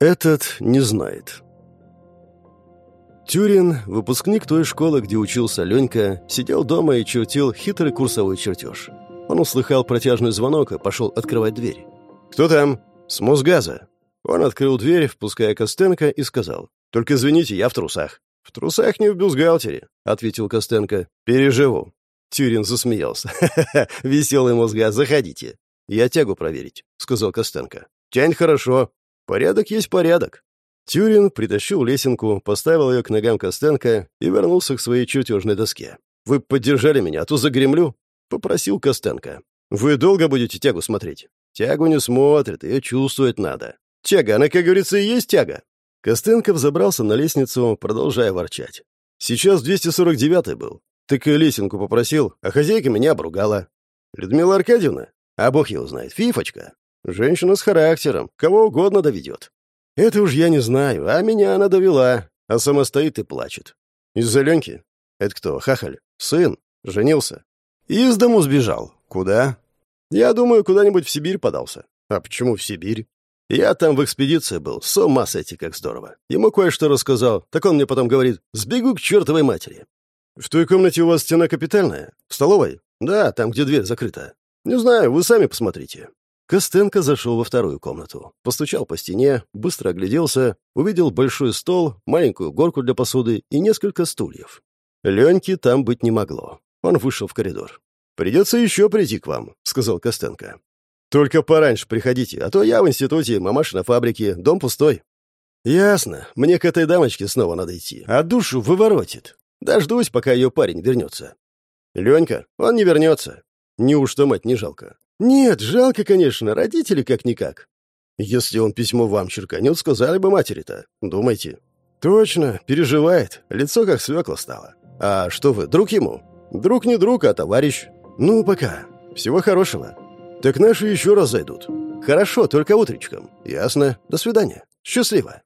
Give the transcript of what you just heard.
Этот не знает. Тюрин, выпускник той школы, где учился Ленька, сидел дома и чертил хитрый курсовой чертеж. Он услыхал протяжный звонок и пошел открывать дверь. «Кто там?» «С Мосгаза». Он открыл дверь, впуская Костенко, и сказал. «Только извините, я в трусах». «В трусах не в бюстгальтере», — ответил Костенко. «Переживу». Тюрин засмеялся. «Ха-ха-ха, веселый Мосгаз, заходите». «Я тягу проверить», — сказал Костенко. «Тянь хорошо. Порядок есть порядок». Тюрин притащил лесенку, поставил ее к ногам Костенко и вернулся к своей чертежной доске. «Вы поддержали меня, а то загремлю», — попросил Костенко. «Вы долго будете тягу смотреть?» «Тягу не смотрит, ее чувствовать надо». «Тяга, она, как говорится, и есть тяга». Костенко взобрался на лестницу, продолжая ворчать. «Сейчас 249-й был. Так и лесенку попросил, а хозяйка меня обругала». «Людмила Аркадьевна? А бог его знает, фифочка. Женщина с характером, кого угодно доведет. Это уж я не знаю, а меня она довела, а сама стоит и плачет. Из-за Леньки? Это кто, хахаль? Сын? Женился? Из дому сбежал. Куда? Я думаю, куда-нибудь в Сибирь подался. А почему в Сибирь? Я там в экспедиции был, с ума сойти, как здорово. Ему кое-что рассказал, так он мне потом говорит, сбегу к чертовой матери. В той комнате у вас стена капитальная? В столовой? Да, там, где дверь закрыта. Не знаю, вы сами посмотрите. Костенко зашел во вторую комнату, постучал по стене, быстро огляделся, увидел большой стол, маленькую горку для посуды и несколько стульев. Леньки там быть не могло. Он вышел в коридор. «Придется еще прийти к вам», — сказал Костенко. «Только пораньше приходите, а то я в институте, мамаша на фабрике, дом пустой». «Ясно. Мне к этой дамочке снова надо идти, а душу выворотит. Дождусь, пока ее парень вернется». «Ленька, он не вернется. Неужто мать не жалко? «Нет, жалко, конечно, родители как-никак. Если он письмо вам черканет, сказали бы матери-то. Думайте». «Точно, переживает. Лицо как свекла стало. А что вы, друг ему?» «Друг не друг, а товарищ. Ну, пока. Всего хорошего. Так наши еще раз зайдут. Хорошо, только утречком. Ясно. До свидания. Счастливо».